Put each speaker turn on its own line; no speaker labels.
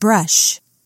brush.